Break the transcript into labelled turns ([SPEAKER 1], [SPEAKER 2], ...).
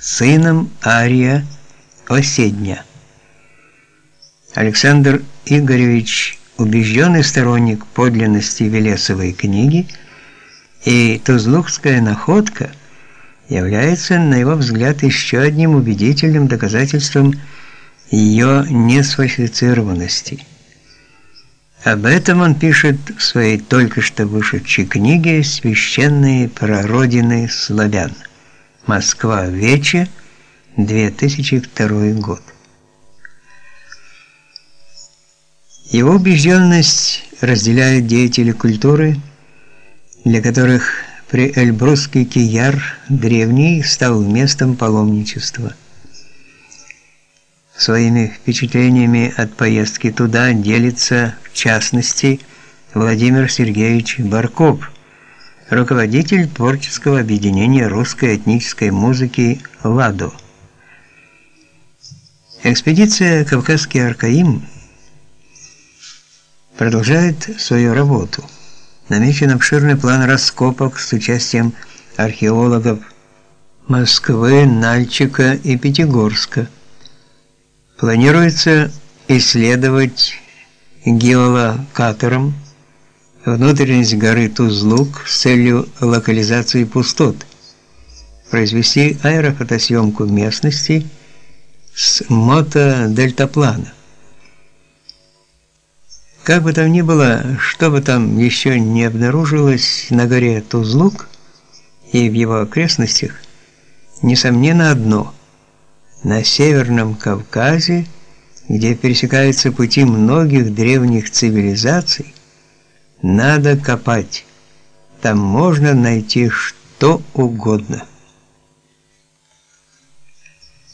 [SPEAKER 1] сыном Ария Оседня. Александр Игоревич убежденный сторонник подлинности Велесовой книги, и Тузлукская находка является, на его взгляд, еще одним убедительным доказательством ее несфальсифицированности. Об этом он пишет в своей только что вышедшей книге «Священные прародины славян. Москва. Вече. 2002 год». Его убежденность разделяют деятели культуры, для которых при Эльбрусский Кияр древний стал местом паломничества. Своими впечатлениями от поездки туда делится, в частности, Владимир Сергеевич Барков, руководитель творческого объединения русской этнической музыки «ЛАДО». Экспедиция «Кавказский Аркаим» продолжает свою работу. Намечен обширный план раскопок с участием археологов Москвы, Нальчика и Пятигорска. Планируется исследовать геолокатором внутренность горы Тузлук с целью локализации пустот, произвести аэрофотосъемку местности с мотодельтаплана. Как бы там ни было, что бы там еще не обнаружилось на горе Тузлук и в его окрестностях, несомненно одно – на Северном Кавказе, где пересекаются пути многих древних цивилизаций, надо копать. Там можно найти что угодно.